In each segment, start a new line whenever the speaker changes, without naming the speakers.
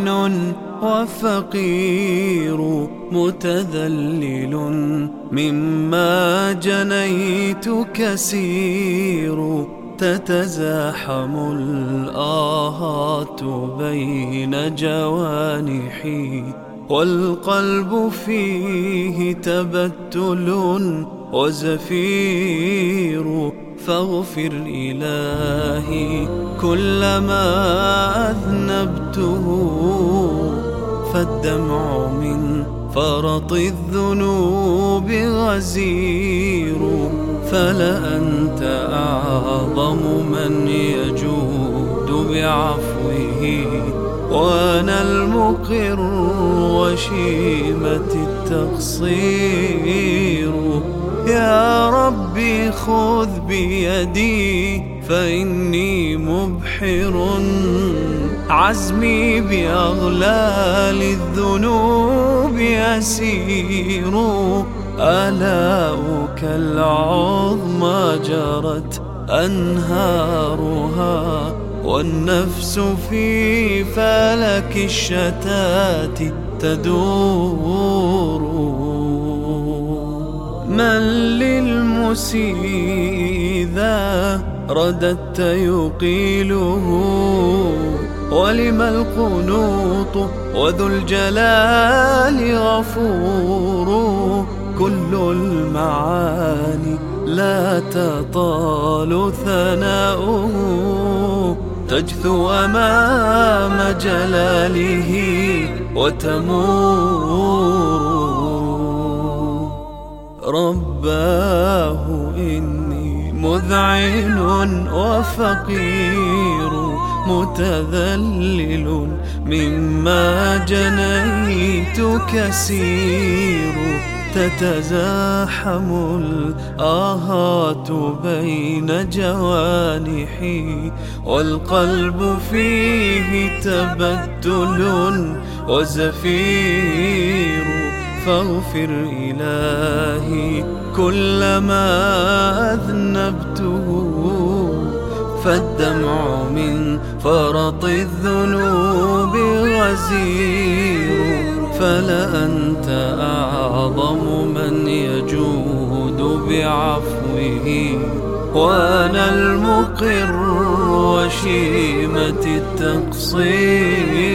مذعن وفقير متذلل مما جنيت كسير تتزاحم الآهات بين جوانحي والقلب فيه تبتل وزفير فاغفر إلهي كلما أذنبته فالدمع من فرط الذنوب غزير فلأنت أعظم من يجود بعفوه. وأنا المقر وشيمة التقصير. يا خذ بيدي فإني مبحر. عزمي بأغلال الذنوب يسير. آلاؤك العظمى جرت أنهارها والنفس في فلك الشتات تدور. من للمسيء ذا رددت يقيله ولم القنوط وذو الجلال غفور كل المعاني لا تطال ثناؤه تجثو أمام جلاله وتمور رباه إني مذعن وفقير متذلل مما جنيت كسير تتزاحم الآهات بين جوانحي والقلب فيه تبدل وزفير فاغفر إلهي كلما أذنبته فالدمع من فرط الذنوب غزير فلأنت أعظم من يجود بعفوه. وأنا المقر وشيمة التقصير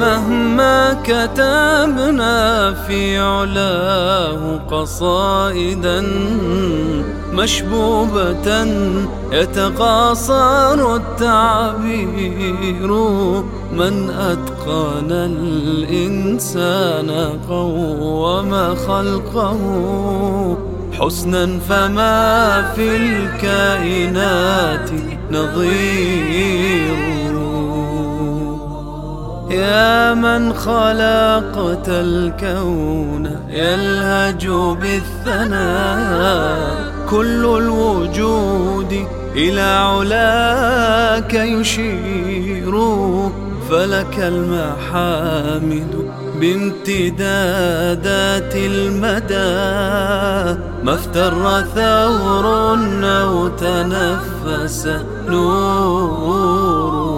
مهما كتبنا في علاه قصائدا مشبوبة يتقاصر التعبير من أتقن الإنسان قوم خلقه حسنا فما في الكائنات نظير يا من خلقت الكون يلهج بالثناء كل الوجود إلى علاك يشير. فلك المحامد بامتدادات المدى. ما افتر ثور أو تنفس نور.